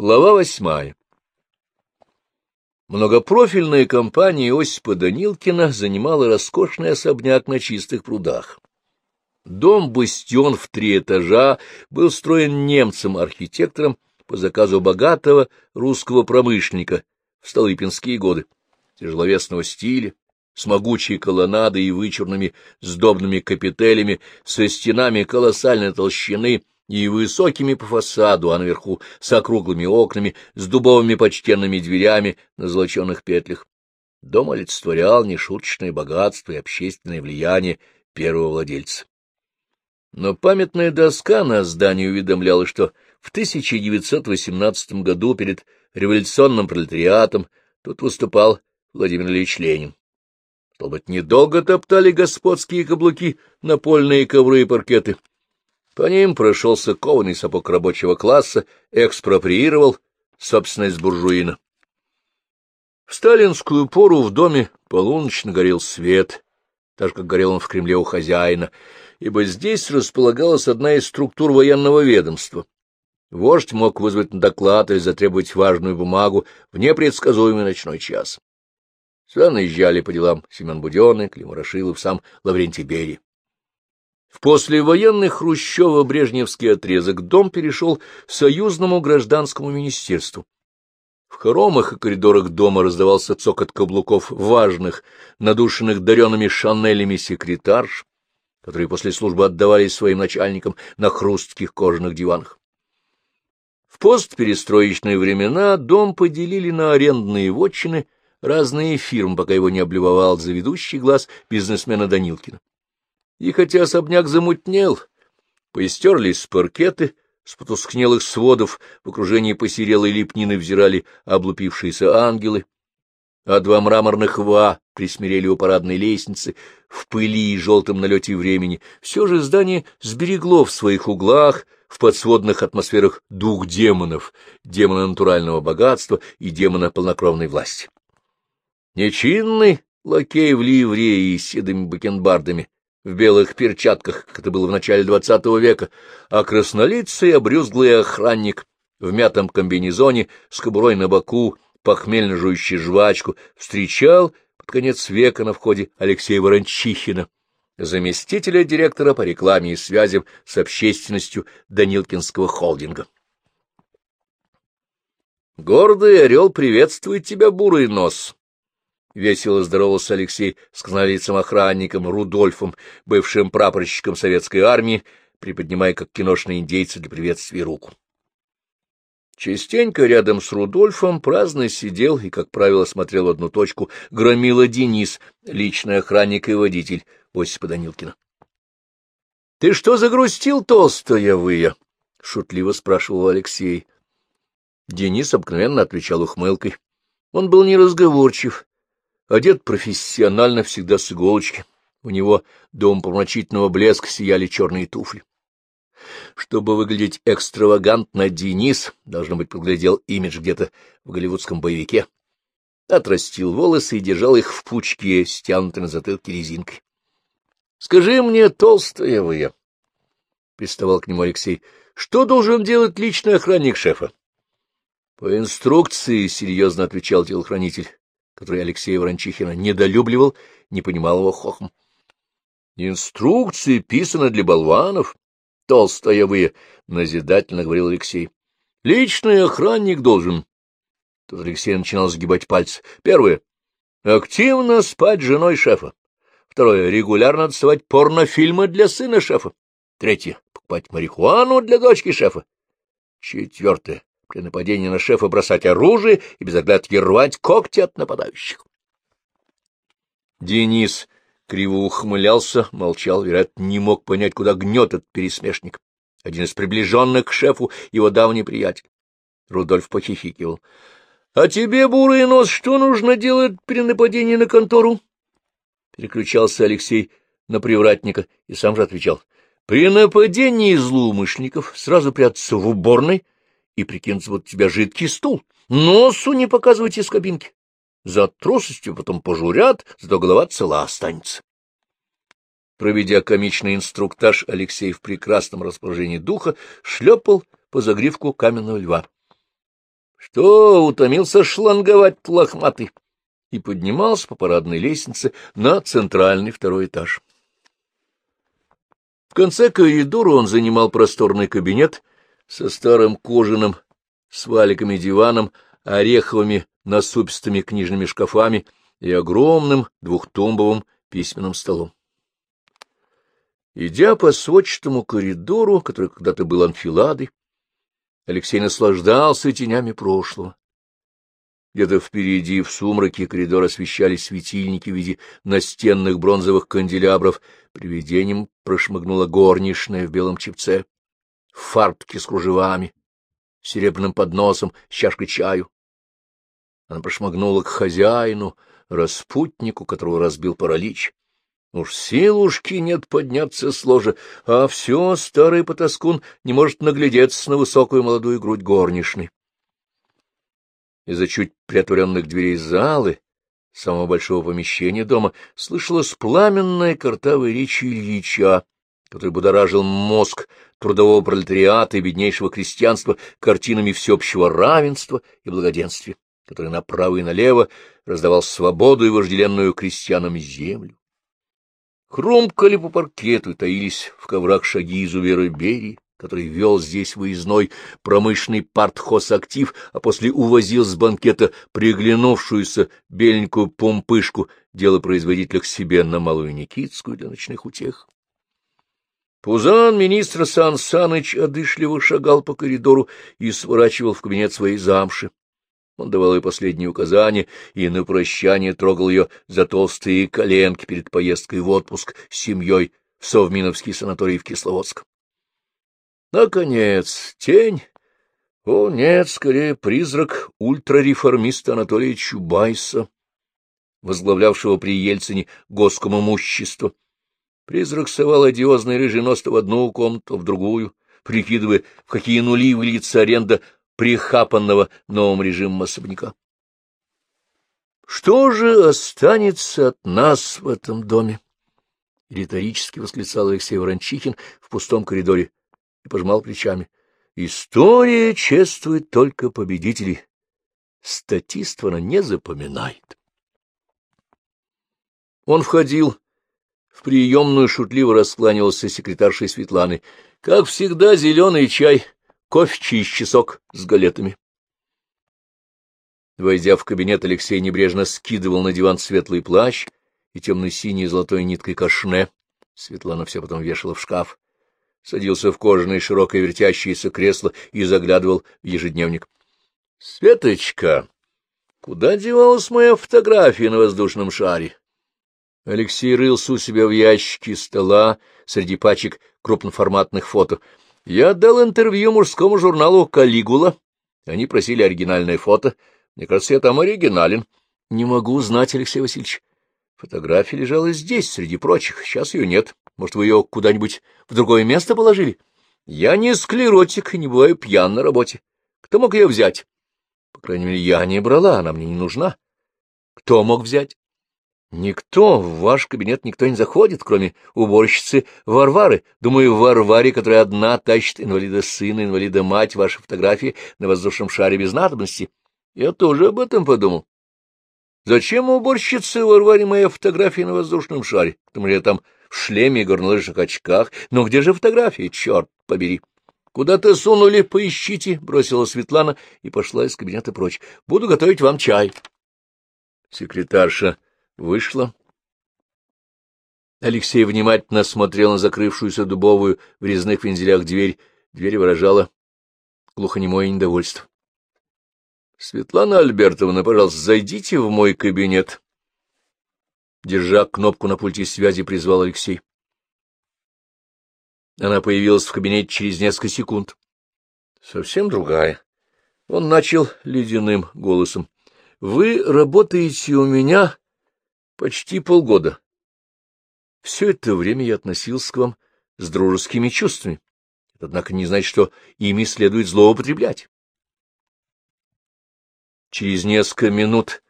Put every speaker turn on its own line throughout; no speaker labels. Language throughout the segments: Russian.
Глава восьмая. Многопрофильная компания Осипа Данилкина занимала роскошный особняк на чистых прудах. Дом-бастион в три этажа был строен немцем-архитектором по заказу богатого русского промышленника в Столыпинские годы, тяжеловесного стиля, с могучей колоннадой и вычурными сдобными капителями, со стенами колоссальной толщины — и высокими по фасаду, а наверху с округлыми окнами, с дубовыми почтенными дверями на золоченных петлях. Дом олицетворял нешуточное богатство и общественное влияние первого владельца. Но памятная доска на здании уведомляла, что в 1918 году перед революционным пролетариатом тут выступал Владимир Ильич Ленин. Стало быть, недолго топтали господские каблуки, напольные ковры и паркеты. По ним прошелся кованый сапог рабочего класса, экспроприировал собственность буржуина. В сталинскую пору в доме полуночно горел свет, так же, как горел он в Кремле у хозяина, ибо здесь располагалась одна из структур военного ведомства. Вождь мог вызвать на доклад или затребовать важную бумагу в непредсказуемый ночной час. Сюда наезжали по делам Семен Буденный, Клим Рашилов, сам Лаврентий Берия. В послевоенный Хрущево-Брежневский отрезок дом перешел союзному гражданскому министерству. В хоромах и коридорах дома раздавался цокот каблуков важных, надушенных даренными шанелями секретарш, которые после службы отдавались своим начальникам на хрустких кожаных диванах. В постперестроечные времена дом поделили на арендные вотчины разные фирмы, пока его не облюбовал заведущий глаз бизнесмена Данилкина. И хотя особняк замутнел, поистерлись паркеты, с потускнелых сводов в окружении посерелой лепнины взирали облупившиеся ангелы, а два мраморных ва присмирели у парадной лестницы в пыли и желтом налете времени, все же здание сберегло в своих углах, в подсводных атмосферах дух демонов, демона натурального богатства и демона полнокровной власти. Нечинный лакей в ливрее с седыми бакенбардами в белых перчатках, как это было в начале двадцатого века, а краснолицый обрюзглый охранник в мятом комбинезоне с кобурой на боку, похмельно жующий жвачку, встречал под конец века на входе Алексея Ворончихина, заместителя директора по рекламе и связям с общественностью Данилкинского холдинга. «Гордый орел приветствует тебя, бурый нос!» Весело здоровался Алексей с кнолицем-охранником Рудольфом, бывшим прапорщиком советской армии, приподнимая, как киношные индейцы, для приветствия руку. Частенько рядом с Рудольфом праздно сидел и, как правило, смотрел в одну точку громила Денис, личный охранник и водитель Осипа Данилкина. — Ты что загрустил, толстая выя? — шутливо спрашивал Алексей. Денис обыкновенно отвечал ухмылкой. Он был неразговорчив, Одет профессионально, всегда с иголочки. У него до умопомрачительного блеска сияли черные туфли. Чтобы выглядеть экстравагантно, Денис, должно быть, подглядел имидж где-то в голливудском боевике. Отрастил волосы и держал их в пучке, стянутой на затылке резинкой. — Скажи мне, толстая вы, — приставал к нему Алексей, — что должен делать личный охранник шефа? — По инструкции, — серьезно отвечал телохранитель который Алексей Ворончихина недолюбливал, не понимал его хохм. — Инструкции писаны для болванов, толстая вы, — назидательно говорил Алексей. — Личный охранник должен. Тут Алексей начинал сгибать пальцы. Первое — активно спать с женой шефа. Второе — регулярно отсылать порнофильмы для сына шефа. Третье — покупать марихуану для дочки шефа. Четвертое при нападении на шефа бросать оружие и без оглядки рвать когти от нападающих. Денис криво ухмылялся, молчал, вероятно, не мог понять, куда гнет этот пересмешник. Один из приближенных к шефу, его давний приятель. Рудольф похихикивал. — А тебе, бурый нос, что нужно делать при нападении на контору? Переключался Алексей на привратника и сам же отвечал. — При нападении злоумышленников сразу прятаться в уборной — и прикинуться, вот тебя жидкий стул. Носу не показывайте из кабинки. За трусостью потом пожурят, зато голова цела останется. Проведя комичный инструктаж, Алексей в прекрасном расположении духа шлепал по загривку каменного льва. Что, утомился шланговать лохматый? И поднимался по парадной лестнице на центральный второй этаж. В конце коридора он занимал просторный кабинет со старым кожаным, с валиками диваном, ореховыми насупистыми книжными шкафами и огромным двухтумбовым письменным столом. Идя по сводчатому коридору, который когда-то был анфиладой, Алексей наслаждался тенями прошлого. Где-то впереди, в сумраке коридора освещались светильники в виде настенных бронзовых канделябров. Привидением прошмыгнула горничная в белом чепце, в с кружевами, серебряным подносом, с чашкой чаю. Она прошмыгнула к хозяину, распутнику, которого разбил паралич. Уж силушки нет подняться с ложа, а все старый потаскун не может наглядеться на высокую молодую грудь горничной. Из-за чуть приотворенных дверей залы, самого большого помещения дома, слышалась пламенная картавая речь Ильича, который будоражил мозг трудового пролетариата и беднейшего крестьянства картинами всеобщего равенства и благоденствия, который направо и налево раздавал свободу и вожделенную крестьянам землю. Хрумкали по паркету, таились в коврах шаги изуверы Берии, который вел здесь выездной промышленный партхозактив, а после увозил с банкета приглянувшуюся беленькую помпышку, дело производителя к себе на Малую Никитскую для ночных утех. Пузан министра Сан Саныч одышливо шагал по коридору и сворачивал в кабинет своей замши. Он давал ей последние указания и на прощание трогал ее за толстые коленки перед поездкой в отпуск с семьей в Совминовский санаторий в Кисловодск. Наконец, тень, о нет, скорее призрак ультрареформиста Анатолия Чубайса, возглавлявшего при Ельцине госкомимущество. Призрак совал одиозный рыжий нос в одну комнату, в другую, прикидывая, в какие нули выльется аренда прихапанного новым режимом особняка. Что же останется от нас в этом доме? — риторически восклицал Алексей Ворончихин в пустом коридоре и пожимал плечами. — История чествует только победителей. Статист она не запоминает. Он входил в приемную, шутливо раскланивался секретаршей Светланы. Как всегда, зеленый чай — кофе через часок с галетами. Войдя в кабинет, Алексей небрежно скидывал на диван светлый плащ и темно-синей золотой ниткой кашне. Светлана все потом вешала в шкаф. Садился в кожаное широкое вертящееся кресло и заглядывал в ежедневник. — Светочка, куда девалась моя фотография на воздушном шаре? Алексей рылся у себя в ящике стола среди пачек крупноформатных фото. Я дал интервью мужскому журналу «Калигула». Они просили оригинальное фото. Мне кажется, я там оригинален. Не могу знать, Алексей Васильевич. Фотография лежала здесь, среди прочих. Сейчас ее нет. Может, вы ее куда-нибудь в другое место положили? Я не склеротик и не бываю пьян на работе. Кто мог ее взять? По крайней мере, я не брала, она мне не нужна. Кто мог взять? Никто, в ваш кабинет никто не заходит, кроме уборщицы Варвары. Думаю, в Варваре, которая одна тащит инвалида сына, инвалида мать, ваши фотографии на воздушном шаре без надобности. Я тоже об этом подумал. Зачем уборщице Варваре моя фотография на воздушном шаре? Потому что я там в шлеме и горнолыжных очках. Но где же фотографии? Черт побери! Куда-то сунули, поищите, — бросила Светлана и пошла из кабинета прочь. Буду готовить вам чай. Секретарша Вышла. Алексей внимательно смотрел на закрывшуюся дубовую в резных вензелях дверь. Дверь выражала глухонемое недовольство. — Светлана Альбертовна, пожалуйста, зайдите в мой кабинет. Держа кнопку на пульте связи, призвал Алексей. Она появилась в кабинете через несколько секунд. Совсем другая. Он начал ледяным голосом. — Вы работаете у меня Почти полгода. Все это время я относился к вам с дружескими чувствами. Однако не значит, что ими следует злоупотреблять. Через несколько минут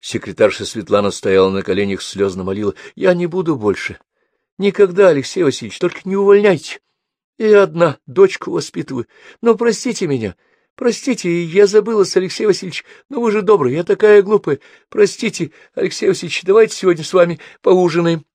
секретарша Светлана стояла на коленях, слезно молила. — Я не буду больше. Никогда, Алексей Васильевич, только не увольняйте. Я одна дочку воспитываю. Но простите меня, Простите, я забылась, Алексей Васильевич, но вы же добрый, я такая глупая. Простите, Алексей Васильевич, давайте сегодня с вами поужинаем.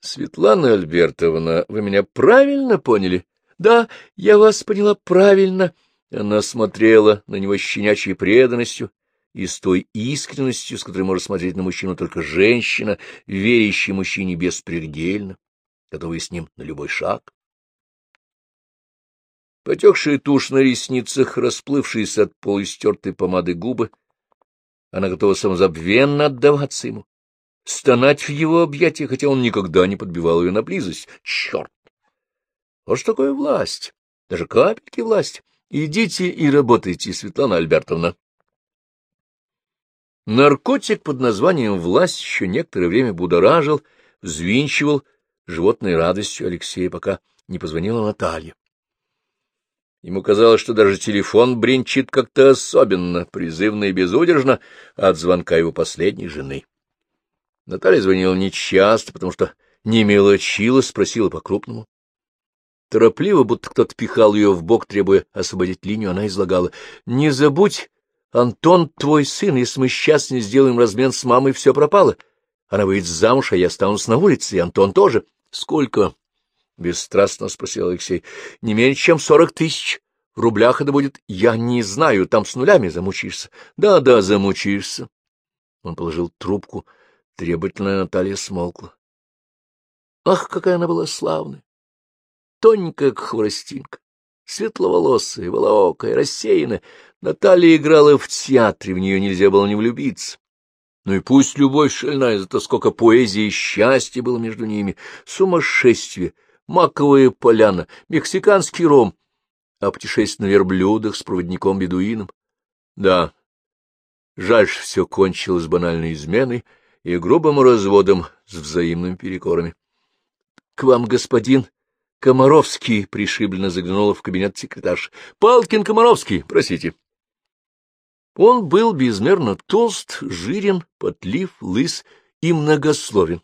Светлана Альбертовна, вы меня правильно поняли? Да, я вас поняла правильно. Она смотрела на него щенячьей преданностью и с той искренностью, с которой может смотреть на мужчину только женщина, верящая мужчине беспредельно, готовая с ним на любой шаг. Потекшая тушь на ресницах, расплывшиеся от полуистертой помады губы, она готова самозабвенно отдаваться ему, стонать в его объятиях, хотя он никогда не подбивал ее на близость. Черт! Вот что такое власть, даже капельки власти. Идите и работайте, Светлана Альбертовна. Наркотик под названием «власть» еще некоторое время будоражил, взвинчивал животной радостью Алексея, пока не позвонила Наталья. Ему казалось, что даже телефон бренчит как-то особенно, призывно и безудержно от звонка его последней жены. Наталья звонила нечасто, потому что не мелочила, спросила по-крупному. Торопливо, будто кто-то пихал ее в бок, требуя освободить линию, она излагала. — Не забудь, Антон твой сын, если мы сейчас не сделаем размен с мамой, все пропало. Она выйдет замуж, а я останусь на улице, и Антон тоже. — Сколько? — бесстрастно спросил Алексей. — Не меньше, чем сорок тысяч. В рублях это будет... Я не знаю, там с нулями замучишься. Да, да, замучишься. Он положил трубку. Требовательная Наталья смолкла. Ах, какая она была славная! тоненькая, как хворостинка, светловолосая, волоокая, рассеянная. Наталья играла в театре, в нее нельзя было не влюбиться. Ну и пусть любовь шальная, зато сколько поэзии и счастья было между ними, сумасшествие, маковая поляна, мексиканский ром, а путешествие на верблюдах с проводником-бедуином. Да, жаль, что все кончилось банальной изменой и грубым разводом с взаимными перекорами. — К вам, господин, Комаровский, — пришибленно заглянула в кабинет секретарш. — Палкин Комаровский, просите. Он был безмерно толст, жирен, потлив, лыс и многословен.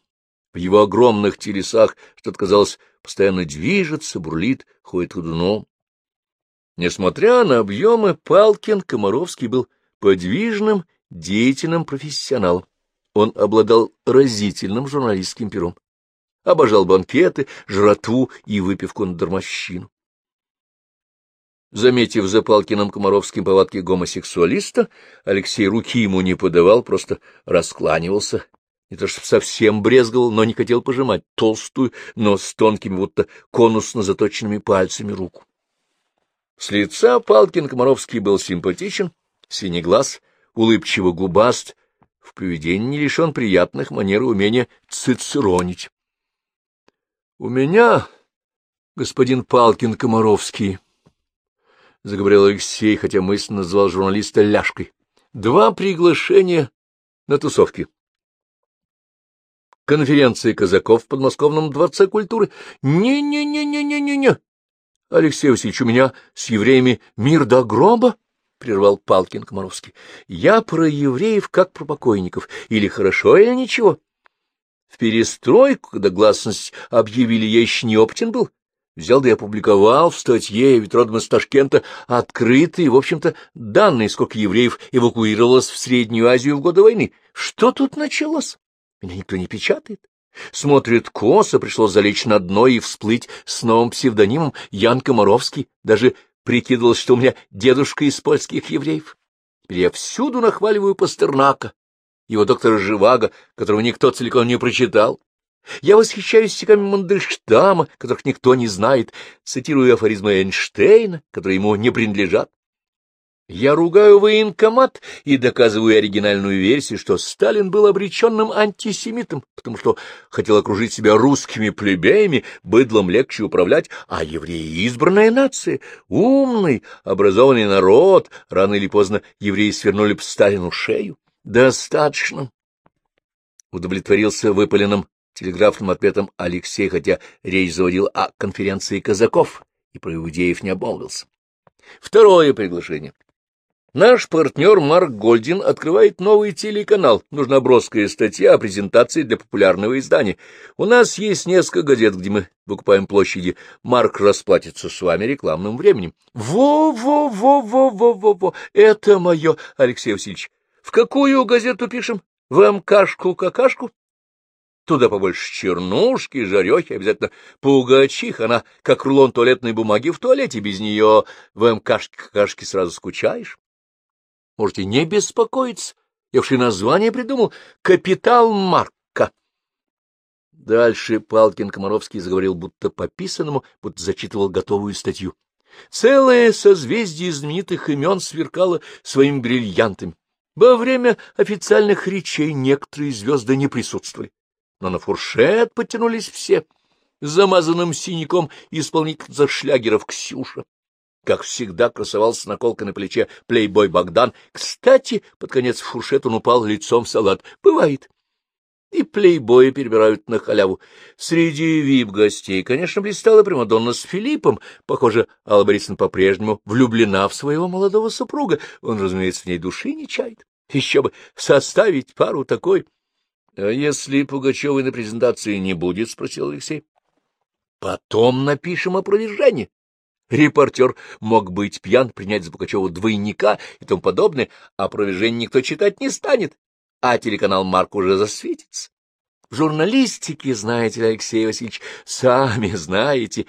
В его огромных телесах что-то, казалось, постоянно движется, бурлит, ходит ходуном. Несмотря на объемы, Палкин Комаровский был подвижным, деятельным профессионалом. Он обладал разительным журналистским пером обожал банкеты, жратву и выпивку на дармовщину. Заметив за Палкиным Комаровским повадки гомосексуалиста, Алексей руки ему не подавал, просто раскланивался. Не то что совсем брезговал, но не хотел пожимать толстую, но с тонкими, будто конусно заточенными пальцами руку. С лица Палкин Комаровский был симпатичен, синеглаз, улыбчиво губаст, в поведении не лишен приятных манер и умения цицеронить. У меня, господин Палкин Комаровский, — заговорил Алексей, хотя мысленно назвал журналиста ляжкой, — два приглашения на тусовки. Конференция казаков в подмосковном дворце культуры. Не-не-не-не-не-не-не. Алексей Васильевич, у меня с евреями мир до гроба, — прервал Палкин Комаровский. Я про евреев как про покойников. Или хорошо, или ничего. В перестройку, когда гласность объявили, я еще не опытен был. Взял да и опубликовал в статье, ведь из Ташкента, открытые, в общем-то, данные, сколько евреев эвакуировалось в Среднюю Азию в годы войны. Что тут началось? Меня никто не печатает. Смотрит косо, пришлось залечь на дно и всплыть с новым псевдонимом Ян Комаровский. Даже прикидывалось, что у меня дедушка из польских евреев. Теперь я всюду нахваливаю Пастернака, его доктора Живаго, которого никто целиком не прочитал. Я восхищаюсь стихами Мандельштама, которых никто не знает, цитирую афоризмы Эйнштейна, которые ему не принадлежат. Я ругаю военкомат и доказываю оригинальную версию, что Сталин был обреченным антисемитом, потому что хотел окружить себя русскими плебеями, быдлом легче управлять, а евреи — избранная нация, умный, образованный народ, рано или поздно евреи свернули бы Сталину шею. Достаточно. Удовлетворился выпаленным телеграфным ответом Алексей, хотя речь заводил о конференции казаков и про иудеев не обмолвился. Второе приглашение. Наш партнер Марк Гольдин открывает новый телеканал. Нужна броская статья о презентации для популярного издания. У нас есть несколько газет, где мы выкупаем площади. Марк расплатится с вами рекламным временем. Во-во-во-во-во-во-во! Это мое, Алексей Васильевич. В какую газету пишем? В МКшку-какашку? Туда побольше чернушки, жарехи, обязательно пугачих. Она как рулон туалетной бумаги в туалете. Без нее в МКшке-какашке сразу скучаешь. Можете не беспокоиться. Я уж и название придумал. «Капитал Марка». Дальше Палкин Комаровский заговорил будто по писанному, будто зачитывал готовую статью. Целое созвездие знаменитых имен сверкало своими бриллиантами. Во время официальных речей некоторые звезды не присутствовали, но на фуршет потянулись все. Замазанным синяком исполнительница шлягеров Ксюша, как всегда, красовался наколкой на плече плейбой Богдан. Кстати, под конец в фуршет он упал лицом в салат. Бывает. И плейбои перебирают на халяву. Среди вип-гостей, конечно, блистала Примадонна с Филиппом. Похоже, Алла Борисовна по-прежнему влюблена в своего молодого супруга. Он, разумеется, в ней души не чает. Еще бы составить пару такой. — А если Пугачевой на презентации не будет? — спросил Алексей. — Потом напишем опровержение. Репортер мог быть пьян, принять за Пугачева двойника и тому подобное, а опровержение никто читать не станет, а телеканал Марк уже засветится. В журналистике, знаете ли, Алексей Васильевич, сами знаете,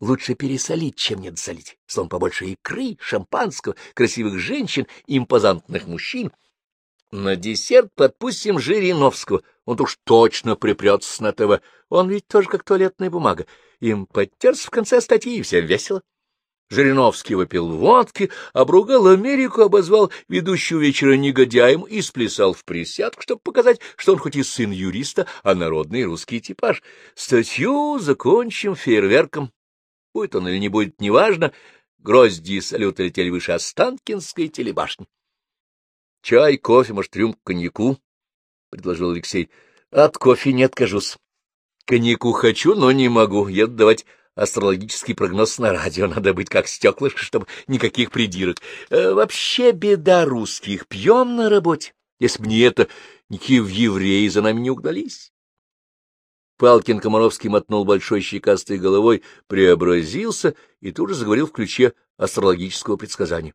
лучше пересолить, чем не досолить. Словом, побольше икры, шампанского, красивых женщин, импозантных мужчин. На десерт подпустим Жириновского, он уж точно припрется на ТВ, он ведь тоже как туалетная бумага. Им подтерся в конце статьи, и всем весело. Жириновский выпил водки, обругал Америку, обозвал ведущего вечера негодяем и сплясал в присядку, чтобы показать, что он хоть и сын юриста, а народный русский типаж. Статью закончим фейерверком. Будет он или не будет, неважно. Грозди и салюты летели выше Останкинской телебашни. — Чай, кофе, может, рюмку коньяку? — предложил Алексей. — От кофе не откажусь. Коньяку хочу, но не могу. Еду давать астрологический прогноз на радио. Надо быть как стеклышко, чтобы никаких придирок. Э, вообще беда русских. Пьем на работе. Если бы не это, никакие евреи за нами не угнались. Палкин Комаровский мотнул большой щекастой головой, преобразился и тут же заговорил в ключе астрологического предсказания.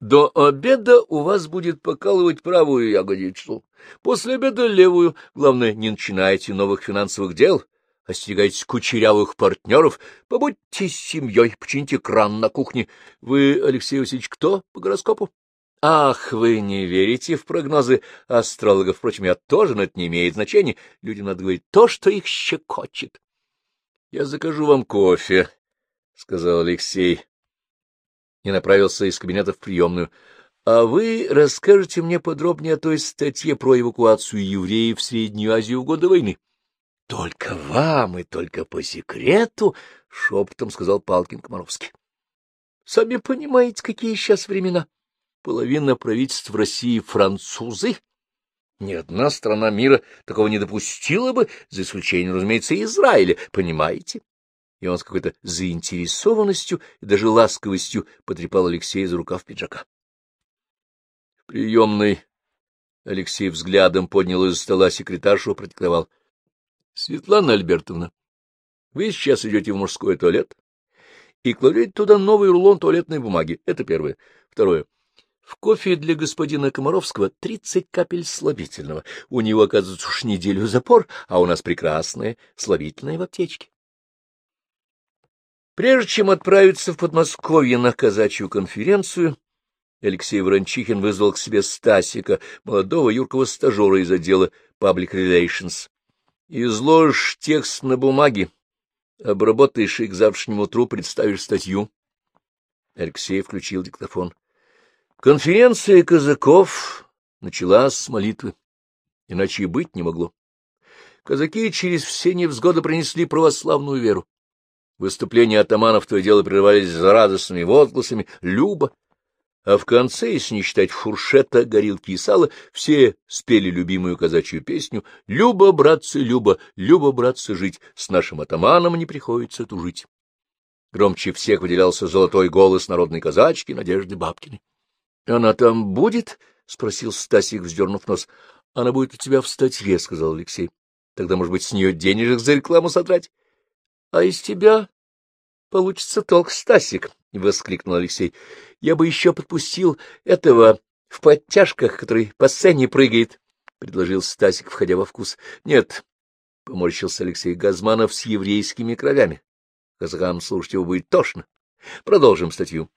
До обеда у вас будет покалывать правую ягодицу, после обеда — левую. Главное, не начинайте новых финансовых дел, остерегайтесь кучерявых партнеров, побудьте с семьей, почините кран на кухне. Вы, Алексей Васильевич, кто по гороскопу? Ах, вы не верите в прогнозы астрологов, впрочем, я тоже, но это не имеет значения. Людям надо говорить то, что их щекочет. — Я закажу вам кофе, — сказал Алексей и направился из кабинета в приемную. — А вы расскажете мне подробнее о той статье про эвакуацию евреев в Среднюю Азию в годы войны? — Только вам и только по секрету, — шепотом сказал Палкин Комаровский. — Сами понимаете, какие сейчас времена. Половина правительств России — французы. Ни одна страна мира такого не допустила бы, за исключением, разумеется, Израиля, понимаете? и он с какой-то заинтересованностью и даже ласковостью потрепал Алексея за рукав пиджака. Приемной Алексей взглядом поднял из стола секретаршу, продиктовал. — Светлана Альбертовна, вы сейчас идете в мужской туалет и кладете туда новый рулон туалетной бумаги. Это первое. Второе. В кофе для господина Комаровского тридцать капель слабительного. У него, оказывается, уж неделю запор, а у нас прекрасное слабительное в аптечке. Прежде чем отправиться в Подмосковье на казачью конференцию, Алексей Ворончихин вызвал к себе Стасика, молодого юркого стажера из отдела Public Relations. «Изложишь текст на бумаге, обработаешь и к завтрашнему утру представишь статью». Алексей включил диктофон. Конференция казаков началась с молитвы, иначе и быть не могло. Казаки через все невзгоды принесли православную веру. Выступления атаманов то и дело прерывались радостными возгласами «Люба!», а в конце, если не считать фуршета, горилки и сала, все спели любимую казачью песню «Люба, братцы, Люба, Люба, братцы, жить, с нашим атаманом не приходится тужить». Громче всех выделялся золотой голос народной казачки Надежды Бабкиной. — Она там будет? — спросил Стасик, вздернув нос. — Она будет у тебя в статье, — сказал Алексей. — Тогда, может быть, с нее денежек за рекламу сотрать? — А из тебя получится толк, Стасик, — воскликнул Алексей. — Я бы еще подпустил этого в подтяжках, который по сцене прыгает, — предложил Стасик, входя во вкус. — Нет, — поморщился Алексей Газманов с еврейскими кровями. Казахам слушать его будет тошно. Продолжим статью.